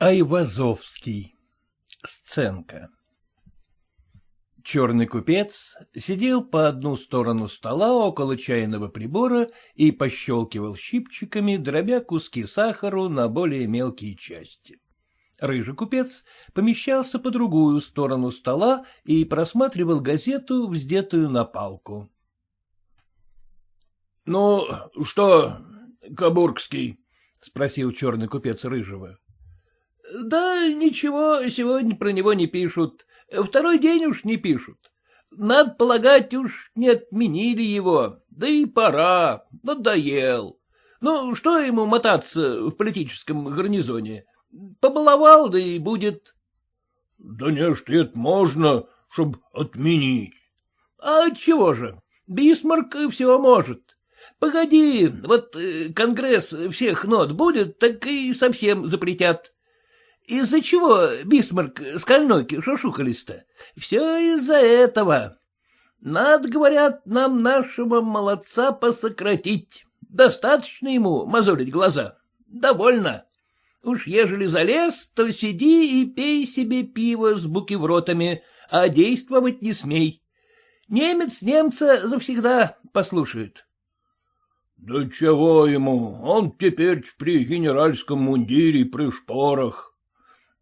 Айвазовский. Сценка. Черный купец сидел по одну сторону стола около чайного прибора и пощелкивал щипчиками, дробя куски сахару на более мелкие части. Рыжий купец помещался по другую сторону стола и просматривал газету, вздетую на палку. — Ну, что, Кабургский? — спросил черный купец Рыжего. — Да ничего, сегодня про него не пишут. Второй день уж не пишут. Надо полагать, уж не отменили его. Да и пора, надоел. Ну, что ему мотаться в политическом гарнизоне? Побаловал, да и будет. — Да не ж это можно, чтоб отменить. — А чего же? Бисмарк все может. Погоди, вот э, конгресс всех нот будет, так и совсем запретят. Из-за чего Бисмарк с Кальноки шушукались-то? Все из-за этого. Надо, говорят, нам нашего молодца посократить. Достаточно ему мозолить глаза. Довольно. Уж ежели залез, то сиди и пей себе пиво с бутербротами, а действовать не смей. Немец немца завсегда послушает. — Да чего ему, он теперь при генеральском мундире при шпорах.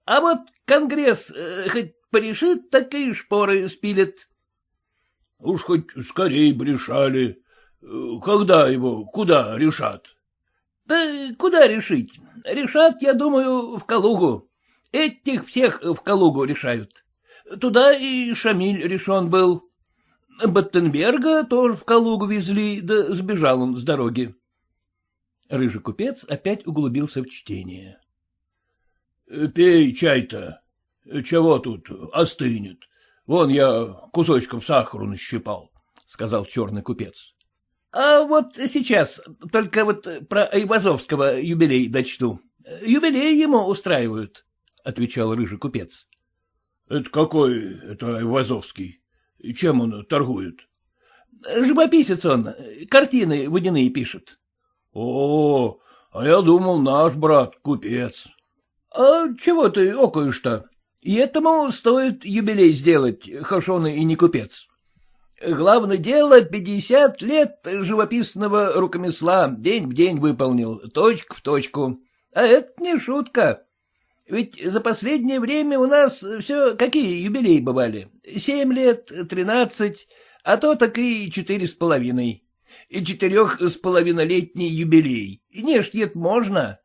А вот Конгресс э, хоть порешит, так и шпоры спилит. — Уж хоть скорей бы решали. Когда его, куда решат? — Да куда решить? Решат, я думаю, в Калугу. Этих всех в Калугу решают. Туда и Шамиль решен был. Баттенберга тоже в Калугу везли, да сбежал он с дороги. Рыжий купец опять углубился в чтение. — Пей чай-то. Чего тут остынет? Вон я кусочком сахару нащипал, — сказал черный купец. — А вот сейчас, только вот про Айвазовского юбилей дочту. Юбилей ему устраивают, — отвечал рыжий купец. — Это какой это Айвазовский? Чем он торгует? — Живописец он, картины водяные пишет. — О, а я думал, наш брат купец. — А чего ты окаешь-то? И этому стоит юбилей сделать, хоть он и не купец. Главное дело, пятьдесят лет живописного рукомесла день в день выполнил, точку в точку. А это не шутка. Ведь за последнее время у нас все какие юбилеи бывали? Семь лет, тринадцать, а то так и четыре с половиной. И четырех с половинолетний юбилей. И не ж можно.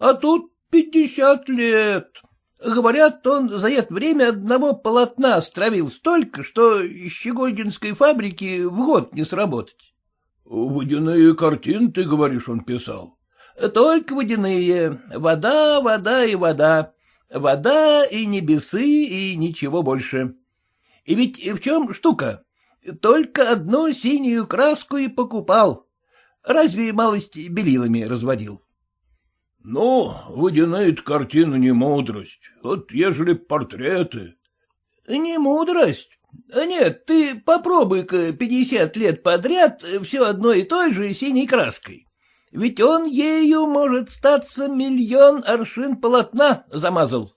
А тут Пятьдесят лет. Говорят, он за это время одного полотна стравил столько, что Щегольдинской фабрики в год не сработать. — Водяные картины, ты говоришь, он писал? — Только водяные. Вода, вода и вода. Вода и небесы, и ничего больше. И ведь в чем штука? Только одну синюю краску и покупал. Разве малость белилами разводил? — Ну, водяные картины не мудрость. Вот ежели портреты. — Не мудрость? Нет, ты попробуй-ка пятьдесят лет подряд все одной и той же синей краской. Ведь он ею, может, статься миллион аршин полотна замазал.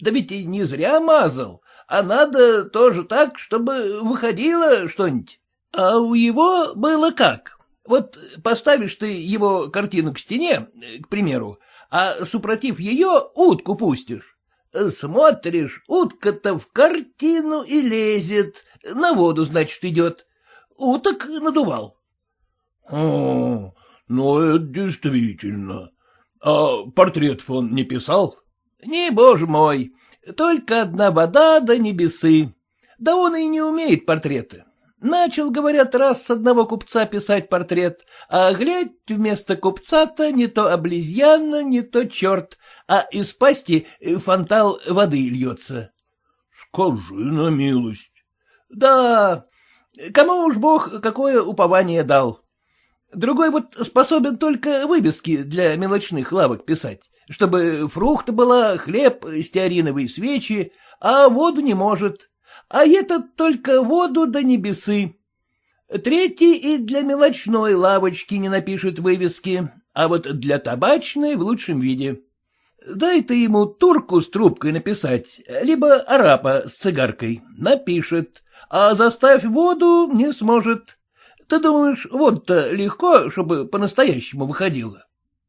Да ведь и не зря мазал, а надо тоже так, чтобы выходило что-нибудь. А у его было как? Вот поставишь ты его картину к стене, к примеру, а супротив ее утку пустишь. Смотришь, утка-то в картину и лезет, на воду, значит, идет. Уток надувал. — О, ну это действительно. А портретов он не писал? — Не, боже мой, только одна вода да небесы. Да он и не умеет портреты. Начал, говорят, раз с одного купца писать портрет, а глядь, вместо купца-то не то облизьяна, не то черт, а из пасти фонтал воды льется. — Скажи на милость. — Да, кому уж бог какое упование дал. Другой вот способен только вывески для мелочных лавок писать, чтобы фрукта была, хлеб, стеариновые свечи, а воду не может а этот только воду до небесы. Третий и для мелочной лавочки не напишет вывески, а вот для табачной в лучшем виде. Дай ты ему турку с трубкой написать, либо арапа с цигаркой. Напишет, а заставь воду не сможет. Ты думаешь, вот-то легко, чтобы по-настоящему выходило?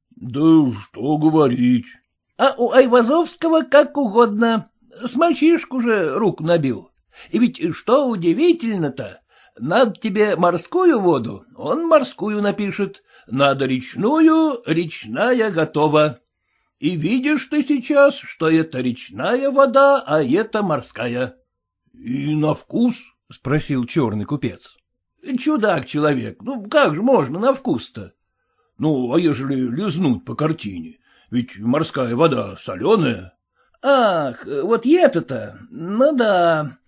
— Да что говорить. — А у Айвазовского как угодно. С мальчишку же рук набил. И ведь что удивительно-то, надо тебе морскую воду, он морскую напишет, надо речную, речная готова. И видишь ты сейчас, что это речная вода, а это морская. — И на вкус? — спросил черный купец. — Чудак человек, ну как же можно на вкус-то? — Ну, а ежели лизнуть по картине? Ведь морская вода соленая. — Ах, вот это-то, ну да.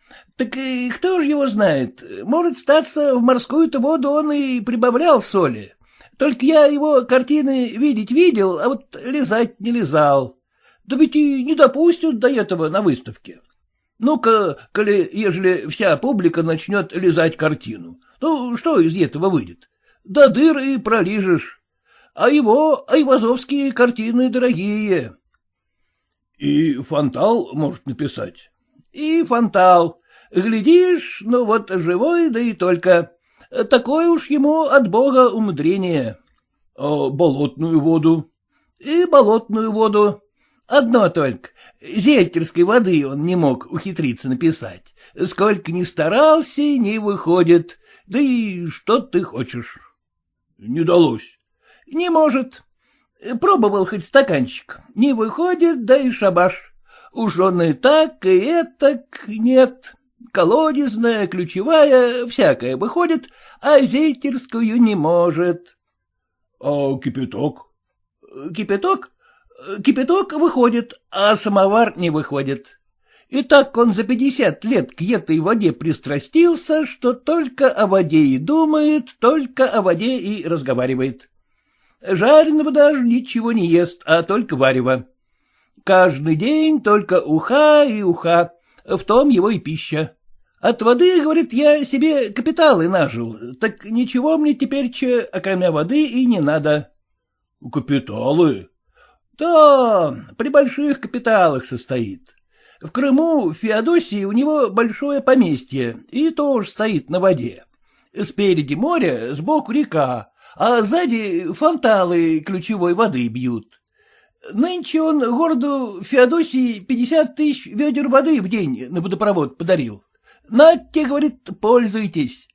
Так и кто же его знает? Может, статься в морскую-то воду он и прибавлял соли. Только я его картины видеть видел, а вот лизать не лизал. Да ведь и не допустят до этого на выставке. Ну-ка, коли, ежели вся публика начнет лизать картину, ну, что из этого выйдет? До дыр и пролижешь. А его айвазовские картины дорогие. И Фонтал может написать? И Фонтал. Глядишь, ну вот живой, да и только. Такое уж ему от бога умудрение. — болотную воду? — И болотную воду. Одно только. Зельтерской воды он не мог ухитриться написать. Сколько ни старался, не выходит. Да и что ты хочешь? — Не далось. — Не может. Пробовал хоть стаканчик. Не выходит, да и шабаш. Уж он и так, и этак нет колодезная, ключевая, всякая выходит, а зельтерскую не может. — А кипяток? — Кипяток? Кипяток выходит, а самовар не выходит. И так он за пятьдесят лет к этой воде пристрастился, что только о воде и думает, только о воде и разговаривает. Жареного даже ничего не ест, а только варево. Каждый день только уха и уха, в том его и пища. От воды, говорит, я себе капиталы нажил, так ничего мне теперь, че, окромя воды, и не надо. — Капиталы? — Да, при больших капиталах состоит. В Крыму, в Феодосии, у него большое поместье, и тоже стоит на воде. Спереди море, сбоку река, а сзади фонталы ключевой воды бьют. Нынче он городу Феодосии пятьдесят тысяч ведер воды в день на водопровод подарил. Надьте, говорит, пользуйтесь.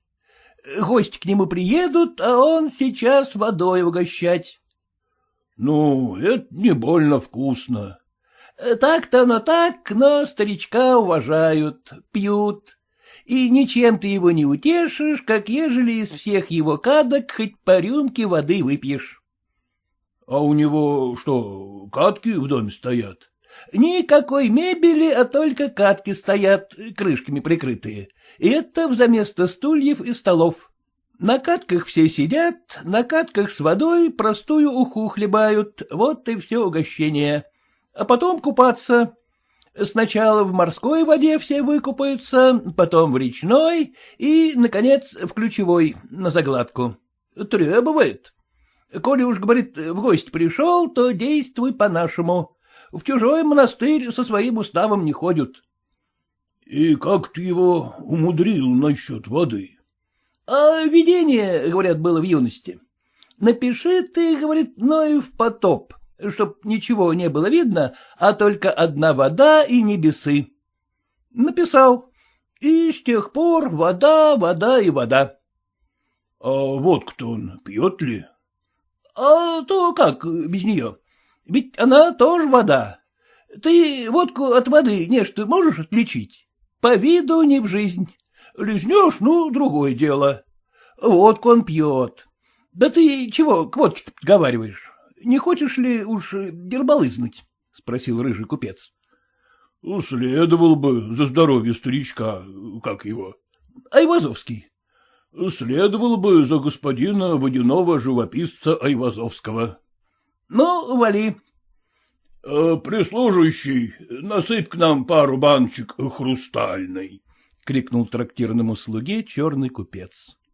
Гости к нему приедут, а он сейчас водой угощать. — Ну, это не больно вкусно. — Так-то оно так, но старичка уважают, пьют. И ничем ты его не утешишь, как ежели из всех его кадок хоть по рюмке воды выпьешь. — А у него что, катки в доме стоят? Никакой мебели, а только катки стоят, крышками прикрытые. И это взаместо стульев и столов. На катках все сидят, на катках с водой простую уху хлебают, вот и все угощение. А потом купаться. Сначала в морской воде все выкупаются, потом в речной и, наконец, в ключевой, на загладку. Требует. Коли уж, говорит, в гость пришел, то действуй по-нашему. В чужой монастырь со своим уставом не ходят. — И как ты его умудрил насчет воды? — А видение, говорят, было в юности. Напиши ты, говорит, Ноев потоп, чтоб ничего не было видно, а только одна вода и небесы. Написал. И с тех пор вода, вода и вода. — А водку-то он пьет ли? — А то как без нее? Ведь она тоже вода. Ты водку от воды нечто можешь отличить? По виду не в жизнь. Лизнешь, ну, другое дело. Водку он пьет. Да ты чего к водке подговариваешь? Не хочешь ли уж дербалызнуть? — спросил рыжий купец. — Следовал бы за здоровье старичка, как его. — Айвазовский. — Следовал бы за господина водяного живописца Айвазовского. — Ну, вали. Э, — Прислуживающий, насыпь к нам пару баночек хрустальной, — крикнул трактирному слуге черный купец.